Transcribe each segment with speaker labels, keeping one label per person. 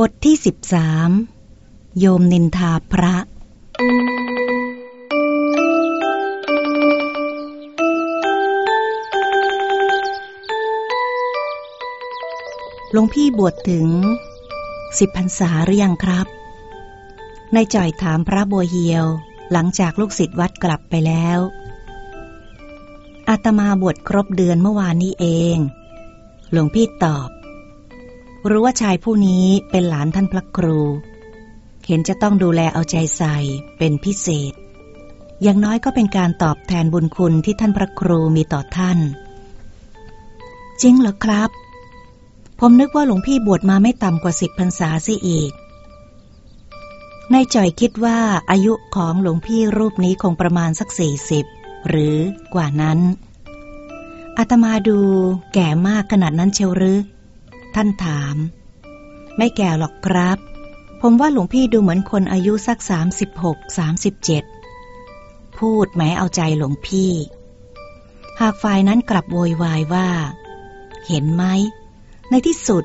Speaker 1: บทที่สิบสามโยมนินทาพระ หลวงพี่บวชถึงสิบพรรษาหรือยังครับ ในจ่อยถามพระบัวเฮียว หลังจากลูกศิษย์วัดกลับไปแล้ว อาตมาบวชครบเดือนเมื่อวานนี้เอง หลวงพี่ตอบ รู้ว่าชายผู้นี้เป็นหลานท่านพระครู เห็นจะต้องดูแลเอาใจใส่เป็นพิเศษ อย่างน้อยก็เป็นการตอบแทนบุญคุณที่ท่านพระครูมีต่อท่าน จริงเหรอครับ ผมนึกว่าหลวงพี่บวชมาไม่ต่ำกว่าสิบพรรษาสียอีกนายจ่อยคิดว่าอายุของหลวงพี่รูปนี้คงประมาณสักสี่สิบหรือกว่านั้นอาตมาดูแก่มากขนาดนั้นเชียวหรือ ท่านถาม ไม่แก่หรอกครับ ผมว่าหลวงพี่ดูเหมือนคนอายุสักสามสิบหกสามสิบเจ็ดพูดแม้เอาใจหลวงพี่ หากฝ่ายนั้นกลับโวยวายว่า เห็นไหม ในที่สุด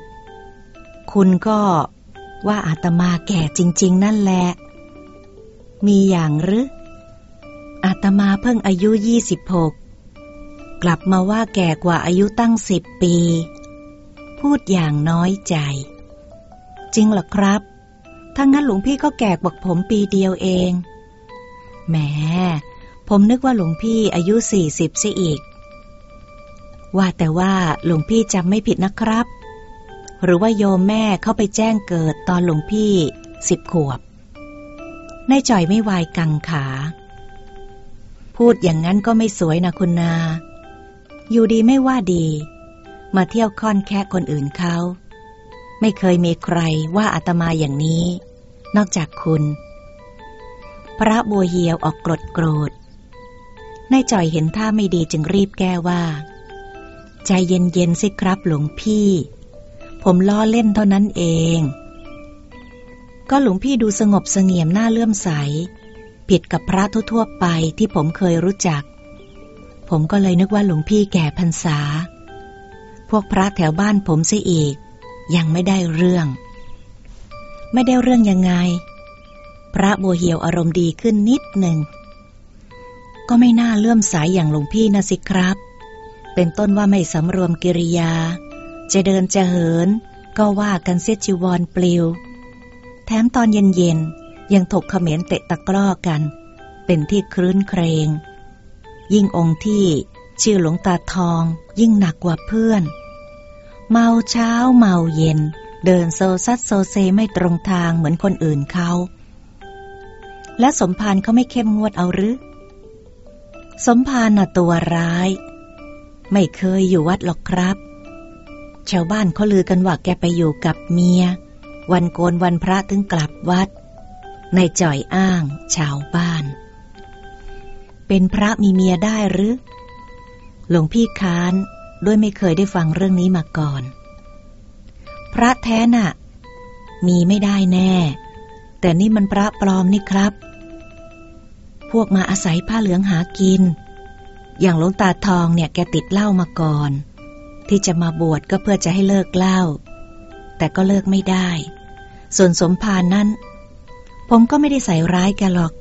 Speaker 1: คุณก็ว่าอาตมาแก่จริง ๆ นั่นแหละ มีอย่างหรืออาตมาเพิ่งอายุยี่สิบหกกลับมาว่าแก่กว่าอายุตั้งสิบปี พูดอย่างน้อยใจ จริงหรอครับ ถ้างั้นหลวงพี่ก็แก่กว่าผมปีเดียวเอง แหม ผมนึกว่าหลวงพี่อายุสี่สิบซะอีก ว่าแต่ว่าหลวงพี่จำไม่ผิดนะครับ หรือว่าโยมแม่เข้าไปแจ้งเกิดตอนหลวงพี่สิบขวบนายจ่อยไม่วายกังขา พูดอย่างนั้นก็ไม่สวยนะคุณนา อยู่ดีไม่ว่าดี มาเที่ยวค่อนแค่คนอื่นเขา ไม่เคยมีใครว่าอาตมาอย่างนี้ นอกจากคุณ พระบัวเหียวออกกรดโกรธนายจ่อยเห็นท่าไม่ดีจึงรีบแก้ว่า ใจเย็นๆสิครับหลวงพี่ ผมล้อเล่นเท่านั้นเอง ก็หลวงพี่ดูสงบเสงี่ยมหน้าเลื่อมใส ผิดกับพระทั่วๆไปที่ผมเคยรู้จัก ผมก็เลยนึกว่าหลวงพี่แก่พรรษา พวกพระแถวบ้านผมเสียอีก ยังไม่ได้เรื่อง ไม่ได้เรื่องยังไง พระบัวเหียวอารมณ์ดีขึ้นนิดหนึ่ง ก็ไม่น่าเลื่อมใสยอย่างหลวงพี่นะสิครับ เป็นต้นว่าไม่สำรวมกิริยา จะเดินจะเหิน ก็ว่ากันเสียจีวรปลิว แถมตอนเย็นๆยังถกเขมรเตะตะกร้อกัน เป็นที่ครื้นเครงยิ่งองค์ที่ชื่อหลวงตาทองยิ่งหนักกว่าเพื่อน เมาเช้าเมาเย็น เดินโซซัดโซเซไม่ตรงทางเหมือนคนอื่นเขา และสมภารเขาไม่เข้มงวดเอาหรือ สมภารน่ะตัวร้าย ไม่เคยอยู่วัดหรอกครับ ชาวบ้านเขาลือกันว่าแกไปอยู่กับเมีย วันโกนวันพระถึงกลับวัด ในจ่อยอ้าง ชาวบ้าน เป็นพระมีเมียได้หรือหลวงพี่ค้าน ด้วยไม่เคยได้ฟังเรื่องนี้มาก่อน พระแท้น่ะ มีไม่ได้แน่ แต่นี่มันพระปลอมนี่ครับ พวกมาอาศัยผ้าเหลืองหากิน อย่างหลวงตาทองเนี่ยแกติดเหล้ามาก่อน ที่จะมาบวชก็เพื่อจะให้เลิกเหล่าแต่ก็เลิกไม่ได้ ส่วนสมภารนั้น ผมก็ไม่ได้ใส่ร้ายแกหรอก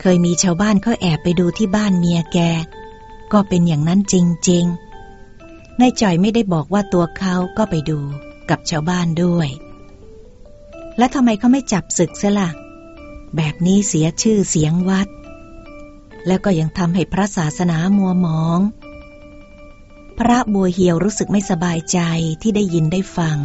Speaker 1: เคยมีชาวบ้านเขาแอบไปดูที่บ้านเมียแก ก็เป็นอย่างนั้นจริงๆ นายจ่อยไม่ได้บอกว่าตัวเขาก็ไปดูกับชาวบ้านด้วย และทำไมเขาไม่จับศึกซะละ่ะ แบบนี้เสียชื่อเสียงวัด แล้วก็ยังทำให้พระศาสนามัวหมอง พระบัวเหียวรู้สึกไม่สบายใจที่ได้ยินได้ฟัง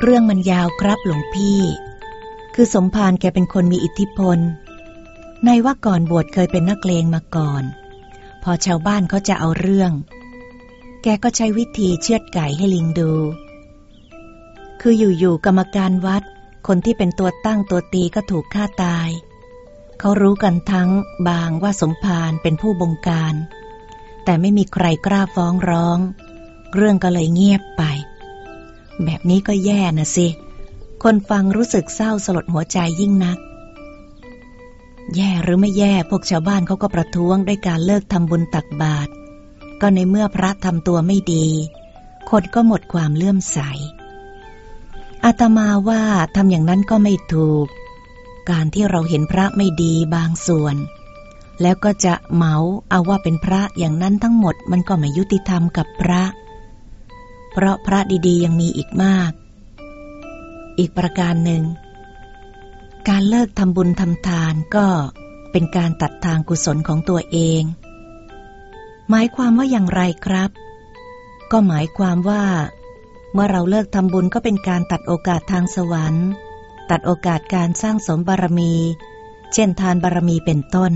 Speaker 1: เรื่องมันยาวครับหลวงพี่ คือสมภารแกเป็นคนมีอิทธิพล ในว่าก่อนบวชเคยเป็นนักเลงมาก่อน พอชาวบ้านเขาจะเอาเรื่อง แกก็ใช้วิธีเชือดไก่ให้ลิงดู คืออยู่ๆกรรมการวัด คนที่เป็นตัวตั้งตัวตีก็ถูกฆ่าตาย เขารู้กันทั้งบางว่าสมภารเป็นผู้บงการ แต่ไม่มีใครกล้าฟ้องร้อง เรื่องก็เลยเงียบไป แบบนี้ก็แย่นะสิ คนฟังรู้สึกเศร้าสลดหัวใจยิ่งนัก แย่หรือไม่แย่พวกชาวบ้านเขาก็ประท้วงด้วยการเลิกทำบุญตักบาตรก็ในเมื่อพระทำตัวไม่ดี คนก็หมดความเลื่อมใส อาตมาว่าทำอย่างนั้นก็ไม่ถูก การที่เราเห็นพระไม่ดีบางส่วน แล้วก็จะเหมาเอาว่าเป็นพระอย่างนั้นทั้งหมดมันก็ไม่ยุติธรรมกับพระ เพราะพระดีๆยังมีอีกมาก อีกประการหนึ่ง การเลิกทำบุญทำทานก็เป็นการตัดทางกุศลของตัวเอง หมายความว่าอย่างไรครับ ก็หมายความว่า เมื่อเราเลิกทำบุญก็เป็นการตัดโอกาสทางสวรรค์ ตัดโอกาสการสร้างสมบารมี เช่นทานบารมีเป็นต้น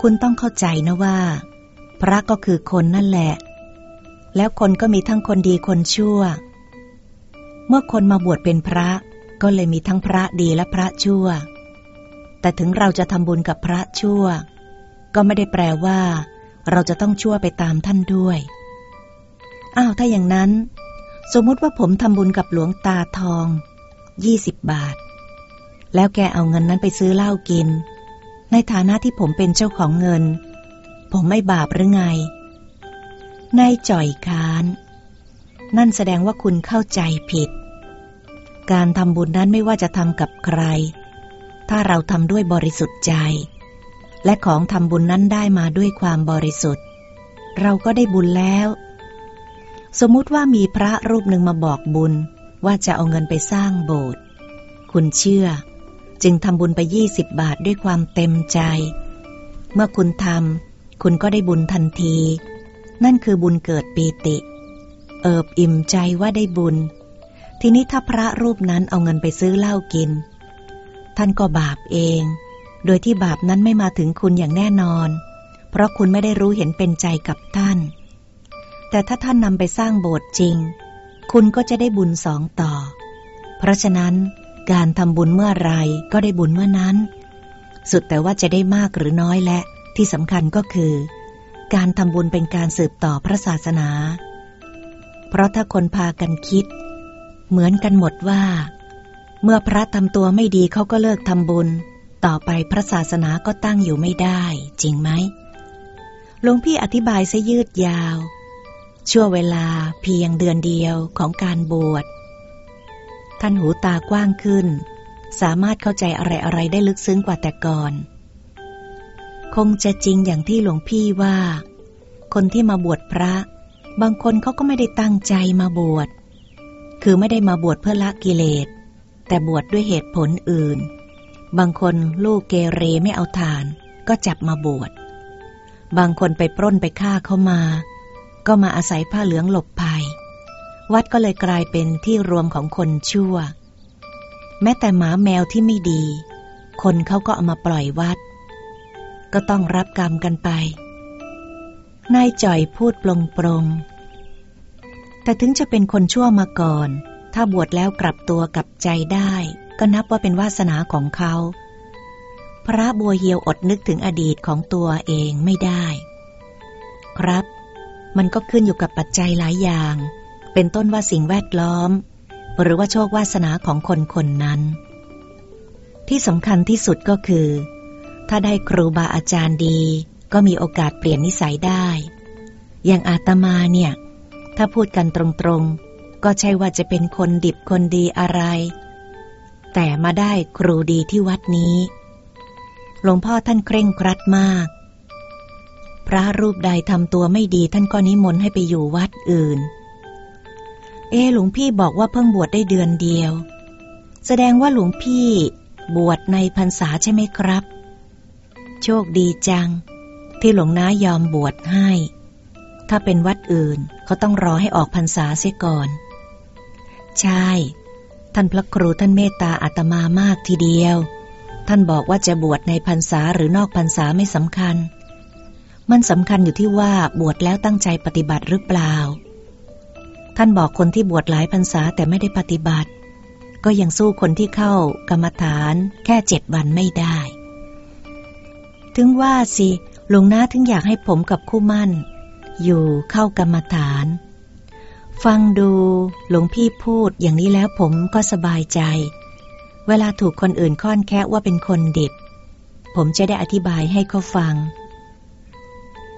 Speaker 1: คุณต้องเข้าใจนะว่า พระก็คือคนนั่นแหละ แล้วคนก็มีทั้งคนดีคนชั่ว เมื่อคนมาบวชเป็นพระ ก็เลยมีทั้งพระดีและพระชั่ว แต่ถึงเราจะทำบุญกับพระชั่ว ก็ไม่ได้แปลว่า เราจะต้องชั่วไปตามท่านด้วย อ้าวถ้าอย่างนั้น สมมติว่าผมทำบุญกับหลวงตาทองยี่สิบบาท แล้วแกเอาเงินนั้นไปซื้อเหล้ากิน ในฐานะที่ผมเป็นเจ้าของเงิน ผมไม่บาปหรือไงนายจ่อยคาน นั่นแสดงว่าคุณเข้าใจผิด การทำบุญนั้นไม่ว่าจะทำกับใคร ถ้าเราทำด้วยบริสุทธิ์ใจ และของทำบุญนั้นได้มาด้วยความบริสุทธิ์ เราก็ได้บุญแล้ว สมมุติว่ามีพระรูปหนึ่งมาบอกบุญว่าจะเอาเงินไปสร้างโบสถ์คุณเชื่อ จึงทำบุญไปยี่สิบบาทด้วยความเต็มใจ เมื่อคุณทำคุณก็ได้บุญทันที นั่นคือบุญเกิดปีติ เอิบอิ่มใจว่าได้บุญ ทีนี้ถ้าพระรูปนั้นเอาเงินไปซื้อเหล้ากิน ท่านก็บาปเอง โดยที่บาปนั้นไม่มาถึงคุณอย่างแน่นอน เพราะคุณไม่ได้รู้เห็นเป็นใจกับท่าน แต่ถ้าท่านนำไปสร้างโบสถ์จริง คุณก็จะได้บุญสองต่อ เพราะฉะนั้นการทำบุญเมื่อไรก็ได้บุญเมื่อนั้น สุดแต่ว่าจะได้มากหรือน้อยและที่สำคัญก็คือ การทำบุญเป็นการสืบต่อพระศาสนา เพราะถ้าคนพากันคิด เหมือนกันหมดว่า เมื่อพระทำตัวไม่ดีเขาก็เลิกทำบุญ ต่อไปพระศาสนาก็ตั้งอยู่ไม่ได้ จริงไหมหลวงพี่อธิบายซะยืดยาว ชั่วเวลาเพียงเดือนเดียวของการบวชท่านหูตากว้างขึ้น สามารถเข้าใจอะไรๆได้ลึกซึ้งกว่าแต่ก่อน คงจะจริงอย่างที่หลวงพี่ว่า คนที่มาบวชพระ บางคนเขาก็ไม่ได้ตั้งใจมาบวช คือไม่ได้มาบวชเพื่อละกิเลส แต่บวชดด้วยเหตุผลอื่น บางคนลูกเกเรไม่เอาทาน ก็จับมาบวช บางคนไปปล้นไปฆ่าเข้ามา ก็มาอาศัยผ้าเหลืองหลบภัย วัดก็เลยกลายเป็นที่รวมของคนชั่ว แม้แต่หมาแมวที่ไม่ดี คนเขาก็เอามาปล่อยวัด ก็ต้องรับกรรมกันไป นายจ่อยพูดปลงปรงแต่ถึงจะเป็นคนชั่วมาก่อน ถ้าบวชแล้วกลับตัวกลับใจได้ ก็นับว่าเป็นวาสนาของเขา พระบัวเฮียวอดนึกถึงอดีตของตัวเองไม่ได้ ครับ มันก็ขึ้นอยู่กับปัจจัยหลายอย่าง เป็นต้นว่าสิ่งแวดล้อม หรือว่าโชควาสนาของคนคนนั้น ที่สำคัญที่สุดก็คือ ถ้าได้ครูบาอาจารย์ดี ก็มีโอกาสเปลี่ยนนิสัยได้ อย่างอาตมาเนี่ย ถ้าพูดกันตรงๆ ก็ใช่ว่าจะเป็นคนดิบคนดีอะไร แต่มาได้ครูดีที่วัดนี้ หลวงพ่อท่านเคร่งครัดมาก พระรูปใดทำตัวไม่ดีท่านก็นิมนต์ให้ไปอยู่วัดอื่น เอหลวงพี่บอกว่าเพิ่งบวชได้เดือนเดียว แสดงว่าหลวงพี่บวชในพรรษาใช่ไหมครับ โชคดีจัง ที่หลวงน้ายอมบวชให้ ถ้าเป็นวัดอื่นเขาต้องรอให้ออกพรรษาเสียก่อน ใช่ ท่านพระครูท่านเมตตาอาตมามากทีเดียว ท่านบอกว่าจะบวชในพรรษาหรือนอกพรรษาไม่สำคัญ มันสำคัญอยู่ที่ว่าบวชแล้วตั้งใจปฏิบัติหรือเปล่า ท่านบอกคนที่บวชหลายพรรษาแต่ไม่ได้ปฏิบัติ ก็ยังสู้คนที่เข้ากรรมฐานแค่เจ็ดวันไม่ได้ ถึงว่าสิ หลวงนาถึงอยากให้ผมกับคู่มั่น อยู่เข้ากรรมฐาน ฟังดูหลวงพี่พูดอย่างนี้แล้วผมก็สบายใจ เวลาถูกคนอื่นค่อนแค่ว่าเป็นคนดิบ ผมจะได้อธิบายให้เขาฟัง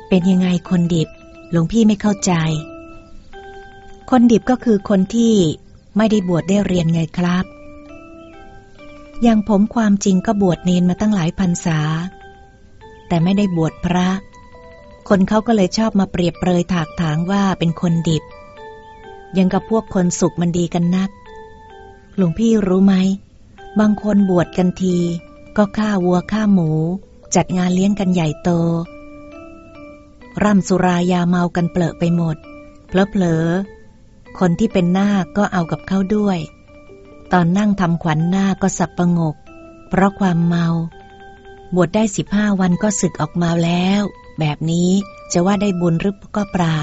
Speaker 1: เป็นยังไงคนดิบ หลวงพี่ไม่เข้าใจ คนดิบก็คือคนที่ไม่ได้บวชได้เรียนไงครับ อย่างผมความจริงก็บวชเนนมาตั้งหลายพรรษา แต่ไม่ได้บวชพระ คนเขาก็เลยชอบมาเปรียบเปรยถากถางว่าเป็นคนดิบ ยังกับพวกคนสุขมันดีกันนัก หลวงพี่รู้ไหม บางคนบวชกันที ก็ฆ่าวัวฆ่าหมู จัดงานเลี้ยงกันใหญ่โต ร่ำสุรายาเมากันเปลอะไปหมด เพลอเพลอคนที่เป็นหน้าก็เอากับเขาด้วย ตอนนั่งทำขวัญหน้าก็สับประงก เพราะความเมา บวชได้สิบห้าวันก็ศึกออกมาแล้ว แบบนี้จะว่าได้บุญหรือก็เปล่า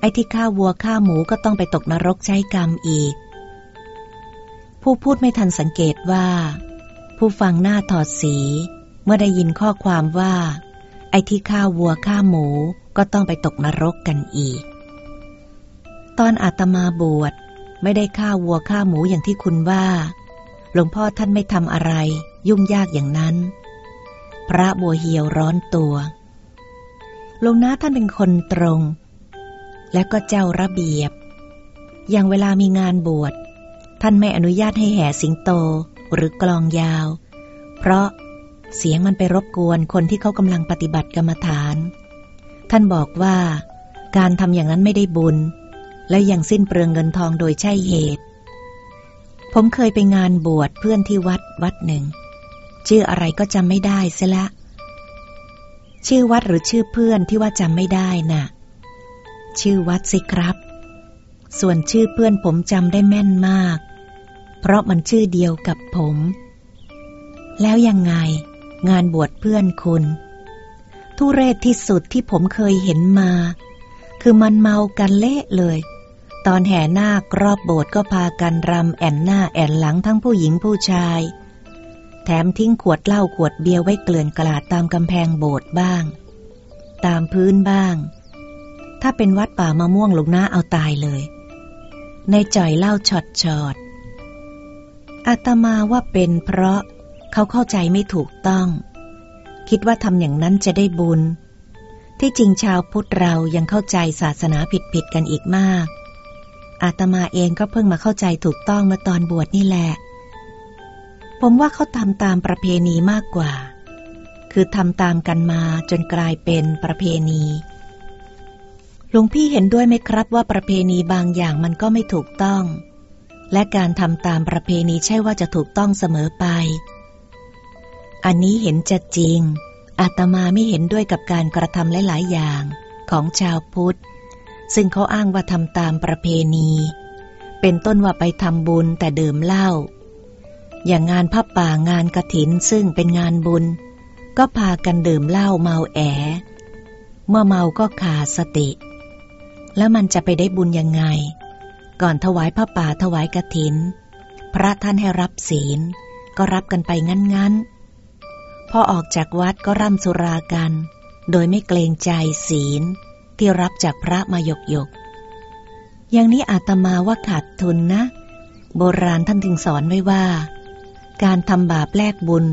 Speaker 1: ไอ้ที่ฆ่าวัวฆ่าหมูก็ต้องไปตกนรกใช้กรรมอีก ผู้พูดไม่ทันสังเกตว่า ผู้ฟังหน้าถอดสี เมื่อได้ยินข้อความว่า ไอ้ที่ฆ่าวัวฆ่าหมูก็ต้องไปตกนรกกันอีก ตอนอาตมาบวชไม่ได้ฆ่าวัวฆ่าหมูอย่างที่คุณว่า หลวงพ่อท่านไม่ทำอะไร ยุ่งยากอย่างนั้น พระบัวเหียวร้อนตัวหลวงน้าท่านเป็นคนตรง และก็เจ้าระเบียบ อย่างเวลามีงานบวช ท่านไม่อนุญาตให้แห่สิงโตหรือกลองยาว เพราะเสียงมันไปรบกวนคนที่เขากำลังปฏิบัติกรรมฐาน ท่านบอกว่า การทำอย่างนั้นไม่ได้บุญ และยังสิ้นเปลืองเงินทองโดยใช่เหตุ ผมเคยไปงานบวชเพื่อนที่วัดวัดหนึ่ง ชื่ออะไรก็จำไม่ได้เสียละ ชื่อวัดหรือชื่อเพื่อนที่ว่าจำไม่ได้นะ่ะ ชื่อวัดสิครับ ส่วนชื่อเพื่อนผมจำได้แม่นมาก เพราะมันชื่อเดียวกับผม แล้วยังไง งานบวชเพื่อนคุณ ทุเรศที่สุดที่ผมเคยเห็นมา คือมันเมากันเละเลยตอนแห่นาครอบโบสถ์ก็พากันรำแอนหน้าแอนหลังทั้งผู้หญิงผู้ชาย แถมทิ้งขวดเหล้าขวดเบียร์ไว้เกลื่อนกลาดตามกำแพงโบสถ์บ้าง ตามพื้นบ้าง ถ้าเป็นวัดป่ามะม่วงลุงน้าเอาตายเลย ในจ่อยเล่าช็อตชอดอาตมาว่าเป็นเพราะเขาเข้าใจไม่ถูกต้อง คิดว่าทำอย่างนั้นจะได้บุญ ที่จริงชาวพุทธเรายังเข้าใจศาสนาผิดๆกันอีกมากอาตมาเองก็เพิ่งมาเข้าใจถูกต้องมื่อตอนบวชนี่แหละ ผมว่าเขาทำตามประเพณีมากกว่า คือทำตามกันมาจนกลายเป็นประเพณีหลวงพี่เห็นด้วยไหมครับว่าประเพณีบางอย่างมันก็ไม่ถูกต้อง และการทำตามประเพณีใช่ว่าจะถูกต้องเสมอไป อันนี้เห็นจะจริง อาตมาไม่เห็นด้วยกับการกระทำหลาย ๆ อย่างของชาวพุทธ ซึ่งเขาอ้างว่าทำตามประเพณี เป็นต้นว่าไปทำบุญแต่ดื่มเหล้า อย่างงานพับป่างานกระถินซึ่งเป็นงานบุญ ก็พากันดื่มเหล้าเมาแอ เมื่อเมาก็ขาดสติ แล้วมันจะไปได้บุญยังไง ก่อนถวายผ้าป่าถวายกระถิน พระท่านให้รับศีล ก็รับกันไปงั้นๆ พอออกจากวัดก็ร่ำสุรากัน โดยไม่เกรงใจศีลที่รับจากพระมาหยกหยกอย่างนี้อาตมาว่าขาดทุนนะ โบราณท่านถึงสอนไว้ว่า การทำบาปแลกบุญ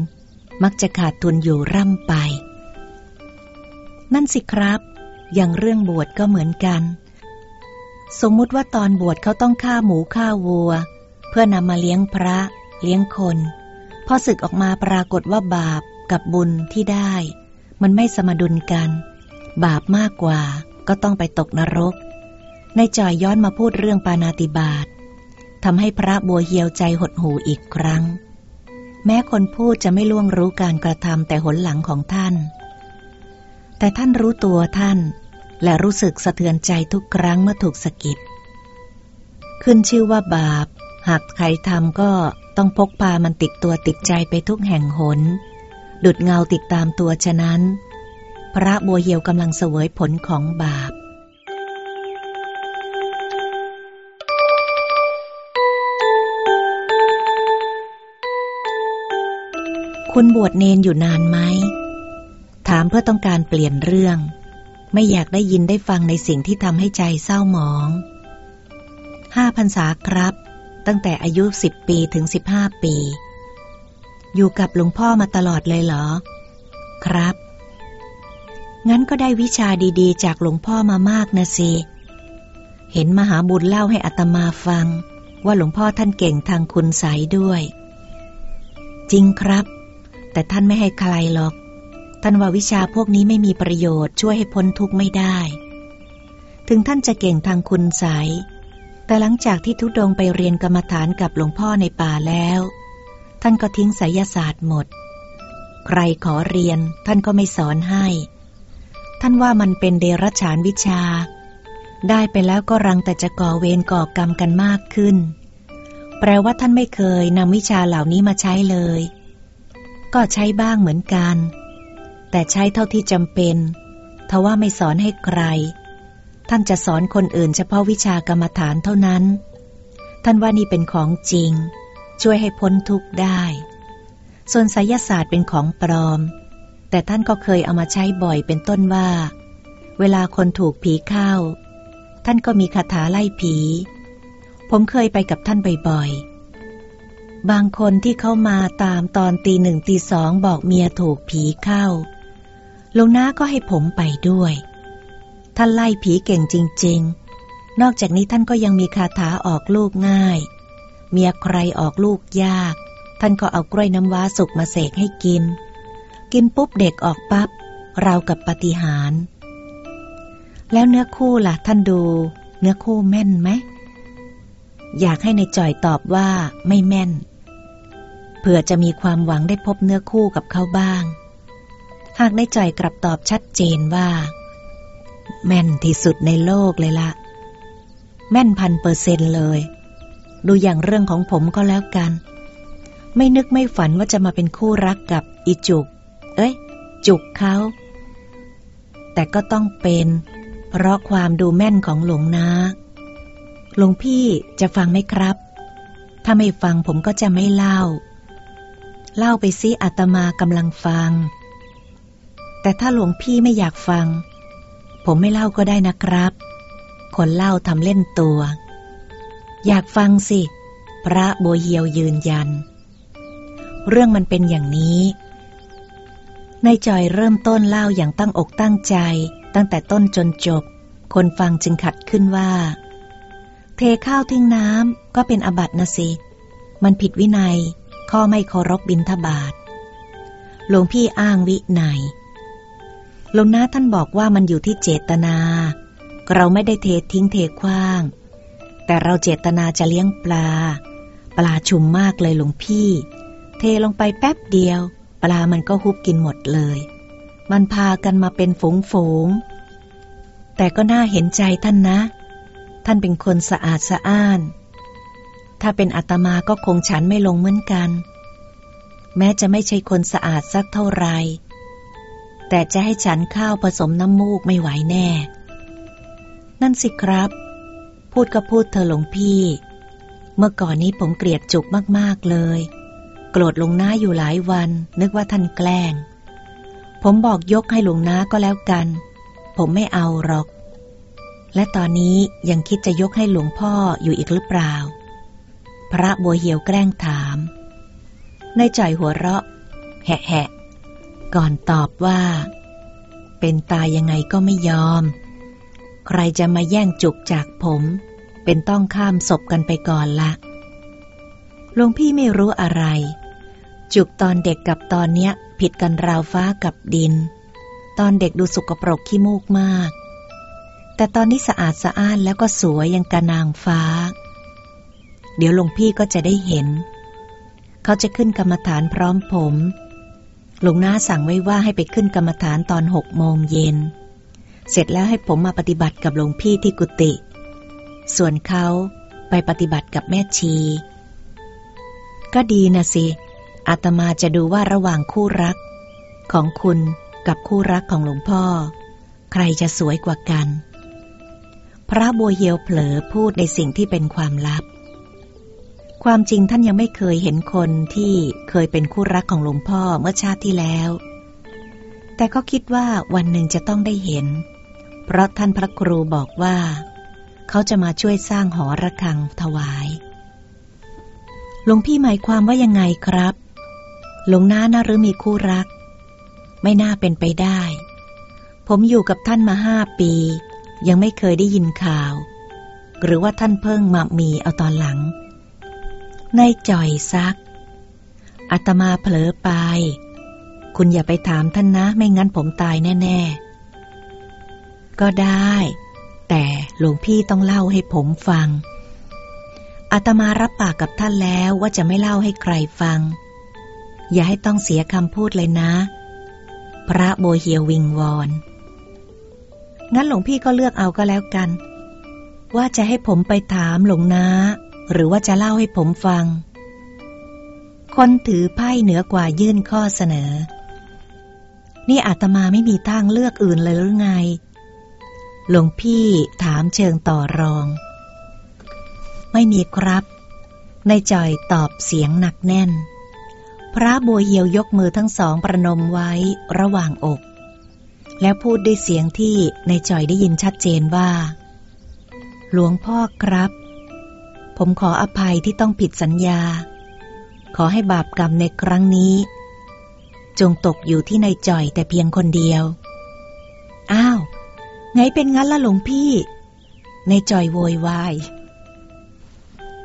Speaker 1: มักจะขาดทุนอยู่ร่ำไป นั่นสิครับ อย่างเรื่องบวชก็เหมือนกัน สมมุติว่าตอนบวชเขาต้องฆ่าหมูฆ่าวัว เพื่อนำมาเลี้ยงพระ เลี้ยงคน พอศึกออกมาปรากฏว่าบาปกับบุญที่ได้ มันไม่สมดุลกัน บาปมากกว่าก็ต้องไปตกนรก ในจอยย้อนมาพูดเรื่องปานาติบาตทำให้พระบัวเหียวใจหดหูอีกครั้ง แม้คนพูดจะไม่ล่วงรู้การกระทำแต่หนหลังของท่าน แต่ท่านรู้ตัวท่าน และรู้สึกสะเทือนใจทุกครั้งเมื่อถูกสะกิด ขึ้นชื่อว่าบาป หากใครทำก็ต้องพกพามันติดตัวติดใจไปทุกแห่งหน ดุดเงาติดตามตัวฉะนั้น พระบัวเหียวกำลังเสวยผลของบาป คุณบวชเนนอยู่นานไหม ถามเพื่อต้องการเปลี่ยนเรื่อง ไม่อยากได้ยินได้ฟังในสิ่งที่ทำให้ใจเศร้าหมองห้าพรรษาครับ ตั้งแต่อายุสิบปีถึงสิบห้าปี อยู่กับหลวงพ่อมาตลอดเลยเหรอ ครับ งั้นก็ได้วิชาดีๆ จากหลวงพ่อมามากนะสิ เห็นมหาบุญเล่าให้อัตมาฟัง ว่าหลวงพ่อท่านเก่งทางคุณใสด้วยจริงครับ แต่ท่านไม่ให้ใครหรอก ท่านว่าวิชาพวกนี้ไม่มีประโยชน์ช่วยให้พ้นทุกข์ไม่ได้ ถึงท่านจะเก่งทางคุณใสแต่หลังจากที่ทุดงไปเรียนกรรมฐานกับหลวงพ่อในป่าแล้ว ท่านก็ทิ้งไสยศาสตร์หมด ใครขอเรียนท่านก็ไม่สอนให้ ท่านว่ามันเป็นเดรัจฉานวิชา ได้ไปแล้วก็รังแต่จะก่อเวรก่อกรรมกันมากขึ้น แปลว่าท่านไม่เคยนำวิชาเหล่านี้มาใช้เลย ก็ใช้บ้างเหมือนกัน แต่ใช้เท่าที่จำเป็นทว่าไม่สอนให้ใคร ท่านจะสอนคนอื่นเฉพาะวิชากรรมฐานเท่านั้น ท่านว่านี่เป็นของจริง ช่วยให้พ้นทุกข์ได้ ส่วนไสยศาสตร์เป็นของปลอม แต่ท่านก็เคยเอามาใช้บ่อยเป็นต้นว่า เวลาคนถูกผีเข้า ท่านก็มีคาถาไล่ผี ผมเคยไปกับท่านบ่อยๆ บางคนที่เข้ามาตามตอนตีหนึ่งตีสองบอกเมียถูกผีเข้าลงน้าก็ให้ผมไปด้วย ท่านไล่ผีเก่งจริง ๆ นอกจากนี้ท่านก็ยังมีคาถาออกลูกง่าย เมียใครออกลูกยาก ท่านก็เอากล้วยน้ำว้าสุกมาเสกให้กิน กินปุ๊บเด็กออกปับ๊บเรากับปฏิหาร แล้วเนื้อคู่ล่ะท่านดู เนื้อคู่แม่นไหม อยากให้ในจ่อยตอบว่าไม่แม่น เผื่อจะมีความหวังได้พบเนื้อคู่กับเขาบ้าง หากในจ่อยกลับตอบชัดเจนว่า แม่นที่สุดในโลกเลยละ แม่นพันเปอร์เซนเลย ดูอย่างเรื่องของผมก็แล้วกัน ไม่นึกไม่ฝันว่าจะมาเป็นคู่รักกับอีจุก เอ้ย จุกเขา แต่ก็ต้องเป็น เพราะความดูแม่นของหลวงนา หลวงพี่จะฟังไหมครับ ถ้าไม่ฟังผมก็จะไม่เล่า เล่าไปซิอาตมากำลังฟัง แต่ถ้าหลวงพี่ไม่อยากฟัง ผมไม่เล่าก็ได้นะครับ คนเล่าทำเล่นตัว อยากฟังสิ พระโบเฮียวยืนยัน เรื่องมันเป็นอย่างนี้ในจอยเริ่มต้นเล่าอย่างตั้งอกตั้งใจ ตั้งแต่ต้นจนจบ คนฟังจึงขัดขึ้นว่า เทข้าวทิ้งน้ำก็เป็นอบัตนะสิ มันผิดวินัย ข้อไม่เคารพบินทบาทหลวงพี่อ้างวินัยหลวงน้าท่านบอกว่ามันอยู่ที่เจตนา เราไม่ได้เททิ้งเทคว้าง แต่เราเจตนาจะเลี้ยงปลา ปลาชุมมากเลยหลวงพี่ เทลงไปแป๊บเดียว ปลามันก็ฮุบกินหมดเลย มันพากันมาเป็นฝูงฝูงแต่ก็น่าเห็นใจท่านนะ ท่านเป็นคนสะอาดสะอ้าน ถ้าเป็นอาตมาก็คงฉันไม่ลงเหมือนกัน แม้จะไม่ใช่คนสะอาดสักเท่าไร แต่จะให้ฉันข้าวผสมน้ำมูกไม่ไหวแน่ นั่นสิครับ พูดก็พูดเธอหลวงพี่ เมื่อก่อนนี้ผมเกลียดจุกมากๆเลย โกรธลงน้าอยู่หลายวัน นึกว่าท่านแกล้ง ผมบอกยกให้หลวงน้าก็แล้วกัน ผมไม่เอาหรอก และตอนนี้ยังคิดจะยกให้หลวงพ่ออยู่อีกหรือเปล่า พระบัวเหียวแกล้งถาม ในใจหัวเราะ แหะก่อนตอบว่า เป็นตายยังไงก็ไม่ยอม ใครจะมาแย่งจุกจากผม เป็นต้องข้ามศพกันไปก่อนละหลวงพี่ไม่รู้อะไร จุกตอนเด็กกับตอนเนี้ย ผิดกันราวฟ้ากับดิน ตอนเด็กดูสุกปรกขี้มูกมาก แต่ตอนนี้สะอาดสะอ้านแล้วก็สวยยังกระนางฟ้า เดี๋ยวหลวงพี่ก็จะได้เห็น เขาจะขึ้นกรรมฐานพร้อมผม หลวงน้าสั่งไว้ว่าให้ไปขึ้นกรรมฐานตอนหกโมงเย็น เสร็จแล้วให้ผมมาปฏิบัติกับหลวงพี่ที่กุฏิ ส่วนเขาไปปฏิบัติกับแม่ชี ก็ดีนะสิ อาตมาจะดูว่าระหว่างคู่รักของคุณกับคู่รักของหลวงพ่อ ใครจะสวยกว่ากัน พระบัวเหียวเผลอพูดในสิ่งที่เป็นความลับ ความจริงท่านยังไม่เคยเห็นคนที่เคยเป็นคู่รักของหลวงพ่อเมื่อชาติที่แล้ว แต่ก็คิดว่าวันหนึ่งจะต้องได้เห็น เพราะท่านพระครูบอกว่า เขาจะมาช่วยสร้างหอระฆังถวาย หลวงพี่หมายความว่ายังไงครับ หลวงน้าน่าหรือมีคู่รัก ไม่น่าเป็นไปได้ ผมอยู่กับท่านมาห้าปี ยังไม่เคยได้ยินข่าว หรือว่าท่านเพิ่งมามีเอาตอนหลังในจ่อยซัก อาตมาเผลอไป คุณอย่าไปถามท่านนะ ไม่งั้นผมตายแน่ ๆ ก็ได้ แต่หลวงพี่ต้องเล่าให้ผมฟัง อาตมารับปากกับท่านแล้วว่าจะไม่เล่าให้ใครฟัง อย่าให้ต้องเสียคำพูดเลยนะ พระโบเฮียวิงวอน งั้นหลวงพี่ก็เลือกเอาก็แล้วกัน ว่าจะให้ผมไปถามหลวงนาหรือว่าจะเล่าให้ผมฟัง คนถือไพ่เหนือกว่ายื่นข้อเสนอ นี่อาตมาไม่มีทางเลือกอื่นเลยหรือไง หลวงพี่ถามเชิงต่อรอง ไม่มีครับ ในจอยตอบเสียงหนักแน่น พระบัวเหียวยกมือทั้งสองประนมไว้ระหว่างอก แล้วพูดด้วยเสียงที่ในจอยได้ยินชัดเจนว่า หลวงพ่อครับ ผมขออภัยที่ต้องผิดสัญญา ขอให้บาปกรรมในครั้งนี้ จงตกอยู่ที่ในจ่อยแต่เพียงคนเดียว อ้าว ไงเป็นงั้นละหลวงพี่ ในจ่อยโวยวาย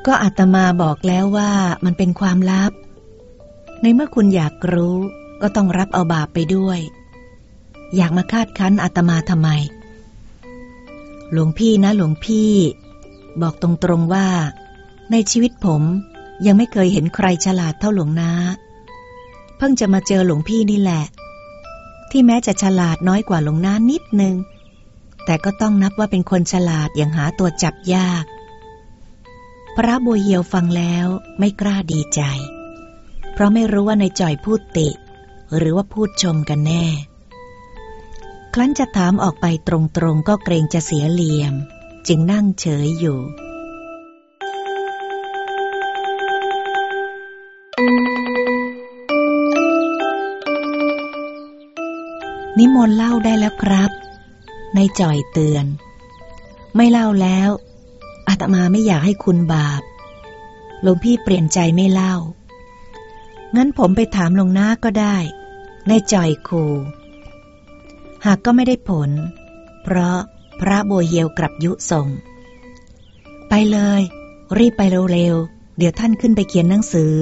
Speaker 1: ก็อาตมาบอกแล้วว่ามันเป็นความลับ ในเมื่อคุณอยากรู้ก็ต้องรับเอาบาปไปด้วย อยากมาคาดคั้นอาตมาทำไม หลวงพี่นะหลวงพี่ บอกตรงๆว่า ในชีวิตผมยังไม่เคยเห็นใครฉลาดเท่าหลวงนาเพิ่งจะมาเจอหลวงพี่นี่แหละ ที่แม้จะฉลาดน้อยกว่าหลวงนานิดนึง แต่ก็ต้องนับว่าเป็นคนฉลาดอย่างหาตัวจับยาก พระบัวเหียวฟังแล้วไม่กล้าดีใจ เพราะไม่รู้ว่าในจ่อยพูดติ หรือว่าพูดชมกันแน่ ครั้นจะถามออกไปตรงๆก็เกรงจะเสียเหลี่ยม จึงนั่งเฉยอยู่ นิมนต์เล่าได้แล้วครับ ในจ่อยเตือน ไม่เล่าแล้วอาตมาไม่อยากให้คุณบาปหลวงพี่เปลี่ยนใจไม่เล่า งั้นผมไปถามหลวงน้าก็ได้ ในจ่อยคู หากก็ไม่ได้ผล เพราะพระโบเยียวกลับยุส่ง ไปเลย รีบไปเร็วๆ เดี๋ยวท่านขึ้นไปเขียนหนังสือ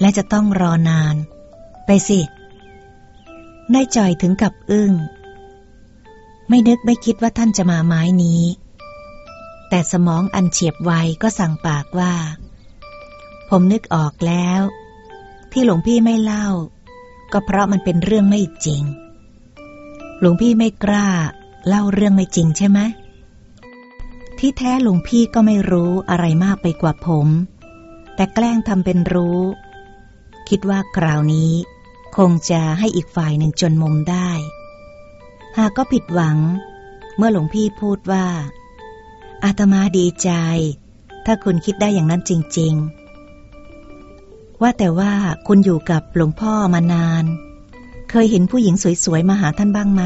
Speaker 1: และจะต้องรอนาน ไปสินายจ่อยถึงกับอึง้ง ไม่นึกไม่คิดว่าท่านจะมาไม้นี้ แต่สมองอันเฉียบไวก็สั่งปากว่า ผมนึกออกแล้ว ที่หลวงพี่ไม่เล่า ก็เพราะมันเป็นเรื่องไม่จริง หลวงพี่ไม่กล้า เล่าเรื่องไม่จริงใช่ไหมที่แท้หลวงพี่ก็ไม่รู้อะไรมากไปกว่าผม แต่แกล้งทำเป็นรู้ คิดว่าคราวนี้ คงจะให้อีกฝ่ายหนึ่งจนมุมได้ หากก็ผิดหวัง เมื่อหลวงพี่พูดว่า อาตมาดีใจ ถ้าคุณคิดได้อย่างนั้นจริง ๆ ว่าแต่ว่าคุณอยู่กับหลวงพ่อมานาน เคยเห็นผู้หญิงสวยๆมาหาท่านบ้างไหม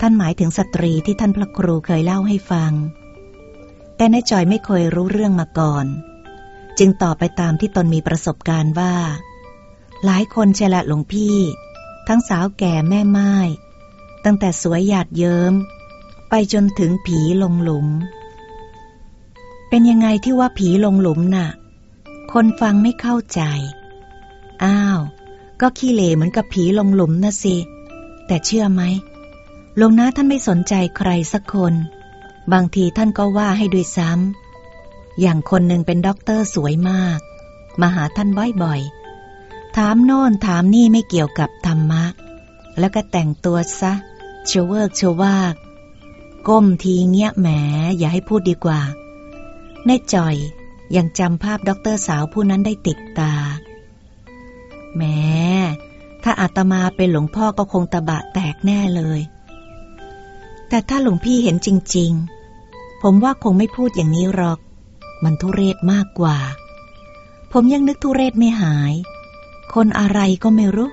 Speaker 1: ท่านหมายถึงสตรีที่ท่านพระครูเคยเล่าให้ฟัง แต่นายจอยไม่เคยรู้เรื่องมาก่อน จึงตอบไปตามที่ตนมีประสบการณ์ว่า หลายคนเชละหลวงพี่ ทั้งสาวแก่แม่ไม้ตั้งแต่สวยหยาดเยิม้ม ไปจนถึงผีลงหลุม เป็นยังไงที่ว่าผีลงหลุมน่ะ คนฟังไม่เข้าใจ อ้าว ก็ขี้เหร่เหมือนกับผีลงหลุมนะสิ แต่เชื่อไหมลงนะท่านไม่สนใจใครสักคน บางทีท่านก็ว่าให้ด้วยซ้ำ อย่างคนหนึ่งเป็นด็อกเตอร์สวยมาก มาหาท่านบ่อยๆ ถามโน่นถามนี่ไม่เกี่ยวกับธรรมะ แล้วก็แต่งตัวซะเชวเวิร์กเชวาก ก้มทีเงี้ยแหมอย่าให้พูดดีกว่า นายจ่อยยังจำภาพด็อกเตอร์สาวผู้นั้นได้ติดตา แหมถ้าอาตมาเป็นหลวงพ่อก็คงตบะแตกแน่เลย แต่ถ้าหลวงพี่เห็นจริง ๆ ผมว่าคงไม่พูดอย่างนี้หรอก มันทุเรศมากกว่า ผมยังนึกทุเรศไม่หาย คนอะไรก็ไม่รู้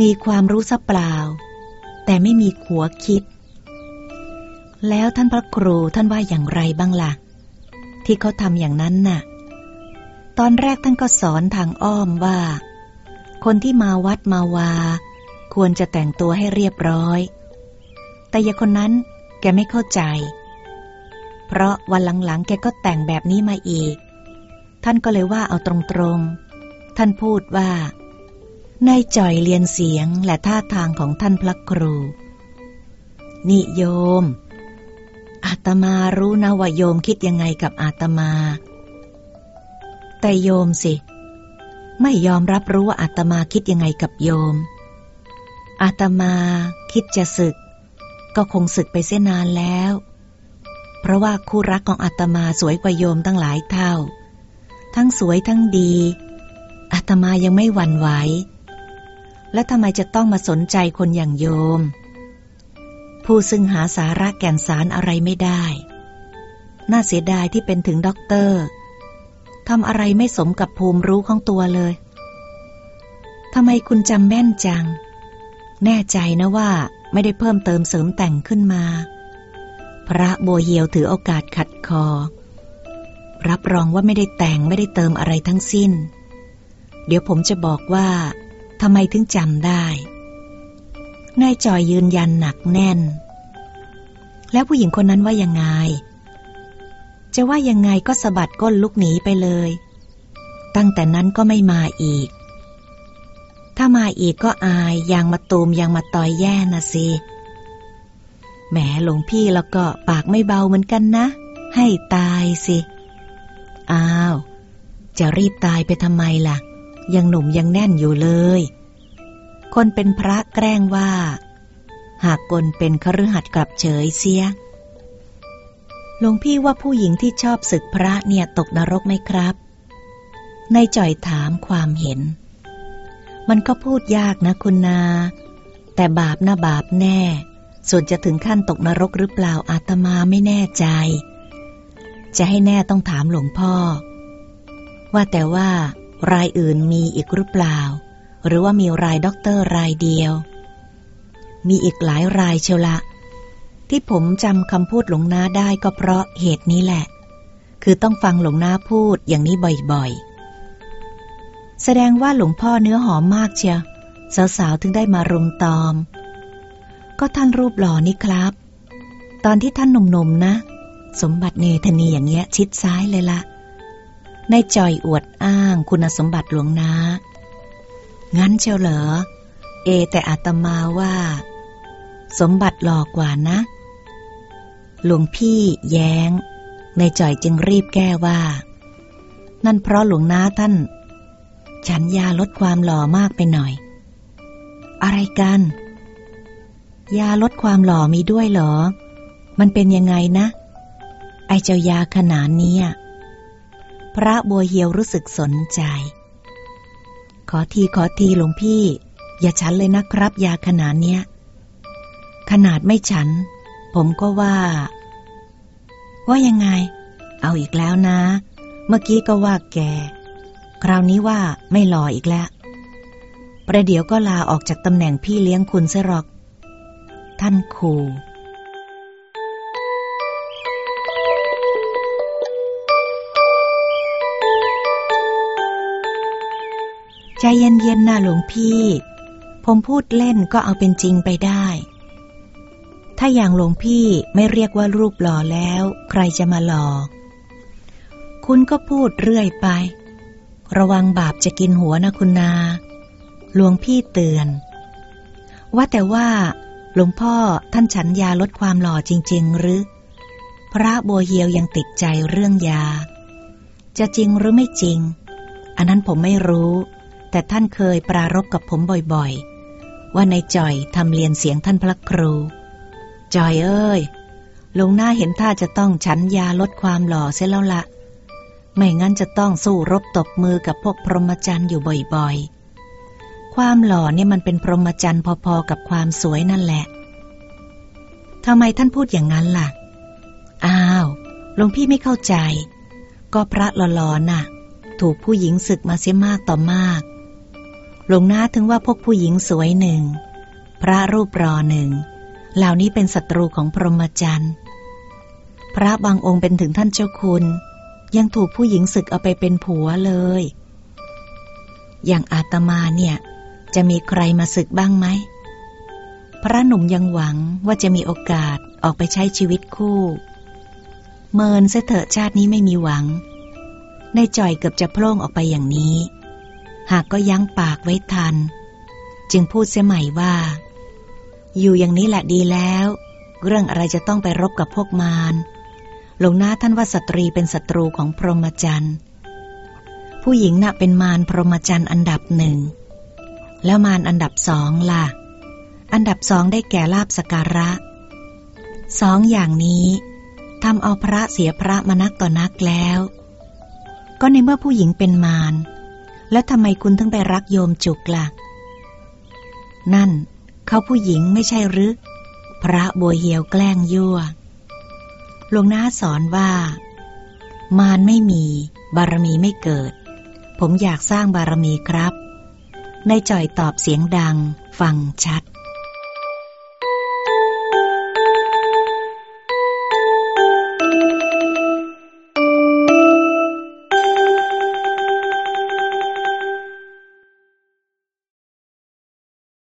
Speaker 1: มีความรู้สัเปล่า แต่ไม่มีขัวคิด แล้วท่านพระครูท่านว่าอย่างไรบ้างละ่ะ ที่เขาทำอย่างนั้นน่ะ ตอนแรกท่านก็สอนทางอ้อมว่า คนที่มาวัดมาวา ควรจะแต่งตัวให้เรียบร้อย แต่ยาคนนั้นแกไม่เข้าใจ เพราะวันหลังๆ แกก็แต่งแบบนี้มาอีก ท่านก็เลยว่าเอาตรงๆ ท่านพูดว่าในจ่อยเรียนเสียงและท่าทางของท่านพระครู นิโยม อาตมารู้นะว่าโยมคิดยังไงกับอาตมา แต่โยมสิ ไม่ยอมรับรู้ว่าอาตมาคิดยังไงกับโยม อาตมาคิดจะศึก ก็คงศึกไปเสียนานแล้ว เพราะว่าคู่รักของอาตมาสวยกว่าโยมตั้งหลายเท่า ทั้งสวยทั้งดี อาตมายังไม่หวั่นไหว และทำไมจะต้องมาสนใจคนอย่างโยม ผู้ซึ่งหาสาระแก่นสารอะไรไม่ได้ น่าเสียดายที่เป็นถึงด็อกเตอร์ ทำอะไรไม่สมกับภูมิรู้ของตัวเลยทำไมคุณจำแม่นจัง แน่ใจนะว่าไม่ได้เพิ่มเติมเสริมแต่งขึ้นมา พระโบเหียวถือโอกาสขัดคอ รับรองว่าไม่ได้แต่งไม่ได้เติมอะไรทั้งสิ้น เดี๋ยวผมจะบอกว่าทำไมถึงจำได้ นายจอยยืนยันหนักแน่น แล้วผู้หญิงคนนั้นว่ายังไง จะว่ายังไงก็สะบัดก้นลุกหนีไปเลย ตั้งแต่นั้นก็ไม่มาอีก ถ้ามาอีกก็อายยางมาตูมยางมาตอยแย่นะสิแหมหลวงพี่แล้วก็ปากไม่เบาเหมือนกันนะ ให้ตายสิ อ้าว จะรีบตายไปทำไมล่ะ ยังหนุ่มยังแน่นอยู่เลย คนเป็นพระแกล้งว่า หากกลเป็นคฤหัสถ์กลับเฉยเสีย หลวงพี่ว่าผู้หญิงที่ชอบศึกพระเนี่ยตกนรกไหมครับ ในายจ่อยถามความเห็น มันก็พูดยากนะคุณนา แต่บาปนะบาปแน่ ส่วนจะถึงขั้นตกนรกหรือเปล่าอาตมาไม่แน่ใจ จะให้แน่ต้องถามหลวงพ่อ ว่าแต่ว่ารายอื่นมีอีกหรือเปล่า หรือว่ามีรายด็อกเตอร์รายเดียว มีอีกหลายรายเชียวละ ที่ผมจำคำพูดหลวงนาได้ก็เพราะเหตุนี้แหละ คือต้องฟังหลวงนาพูดอย่างนี้บ่อยๆ แสดงว่าหลวงพ่อเนื้อหอมมากเชียวสาวๆถึงได้มารุมตอม ก็ท่านรูปหล่อนี่ครับ ตอนที่ท่านหนุ่มๆนะ สมบัติเนธนีอย่างเงี้ยชิดซ้ายเลยละในจอยอวดอ้างคุณสมบัติหลวงนางั้นเชียวเหรอ เอแต่อาตมาว่า สมบัติหลอกกว่านะ หลวงพี่แย้ง ในจอยจึงรีบแก้ว่า นั่นเพราะหลวงนาท่าน ฉันยาลดความหล่อมากไปหน่อย อะไรกัน ยาลดความหล่อมีด้วยเหรอ มันเป็นยังไงนะ ไอเจ้ายาขนาดนี้พระบัวเหียวรู้สึกสนใจ ขอทีขอทีหลวงพี่ อย่าฉันเลยนะครับ ยาขนาดเนี้ยขนาดไม่ฉัน ผมก็ว่า ว่ายังไง เอาอีกแล้วนะ เมื่อกี้ก็ว่าแก คราวนี้ว่าไม่หล่ออีกแล้ว ประเดี๋ยวก็ลาออกจากตำแหน่งพี่เลี้ยงคุณเสหรอก ท่านครูใจเย็นๆนะหลวงพี่ ผมพูดเล่นก็เอาเป็นจริงไปได้ ถ้าอย่างหลวงพี่ไม่เรียกว่ารูปหล่อแล้ว ใครจะมาหล่อคุณก็พูดเรื่อยไป ระวังบาปจะกินหัวนะคุณนา หลวงพี่เตือน ว่าแต่ว่า หลวงพ่อท่านฉันยาลดความหล่อจริง ๆ หรือ พระบัวเฮียวยังติดใจเรื่องยา จะจริงหรือไม่จริง อันนั้นผมไม่รู้ แต่ท่านเคยปรารบกับผมบ่อยๆ ว่าในจอยทำเรียนเสียงท่านพระครู จอยเอ้ยลงหน้าเห็นท่าจะต้องฉันยาลดความหล่อเสียแล้วละ ไม่งั้นจะต้องสู้รบตบมือกับพวกพรหมจรรย์อยู่บ่อยๆ ความหล่อเนี่ยมันเป็นพรหมจรรย์พอๆกับความสวยนั่นแหละทำไมท่านพูดอย่างนั้นล่ะ อ้าวหลวงพี่ไม่เข้าใจ ก็พระหล่อๆน่ะ ถูกผู้หญิงศึกมาเสียมากต่อมากหลวงนาถึงว่าพวกผู้หญิงสวยหนึ่ง พระรูปรอหนึ่ง เหล่านี้เป็นศัตรูของพรหมจรรย์ พระบางองค์เป็นถึงท่านเจ้าคุณ ยังถูกผู้หญิงศึกเอาไปเป็นผัวเลย อย่างอาตมาเนี่ย จะมีใครมาศึกบ้างไหม พระหนุ่มยังหวังว่าจะมีโอกาสออกไปใช้ชีวิตคู่ เมินเสเถอะชาตินี้ไม่มีหวัง ในจ่อยเกือบจะโพล่งออกไปอย่างนี้ หากก็ยั้งปากไว้ทัน จึงพูดเสียใหม่ว่า อยู่อย่างนี้แหละดีแล้ว เรื่องอะไรจะต้องไปรบกับพวกมารหลวงนาท่านว่าสตรีเป็นศัตรูของพรหมจรรย์ผู้หญิงน่ะเป็นมารพรหมจรรย์อันดับหนึ่ง แล้วมารอันดับสองล่ะ อันดับสองได้แก่ลาบสการะ สองอย่างนี้ทำเอาพระเสียพระมานักต่อนักแล้ว ก็ในเมื่อผู้หญิงเป็นมาร แล้วทำไมคุณถึงไปรักโยมจุกละ่ะ นั่น เขาผู้หญิงไม่ใช่หรือพระบัวเหียวแกล้งยั่วหลวงน้าสอนว่า มารไม่มี บารมีไม่เกิด ผมอยากสร้างบารมีครับ ในจ่อยตอบเสียงดัง ฟังชัด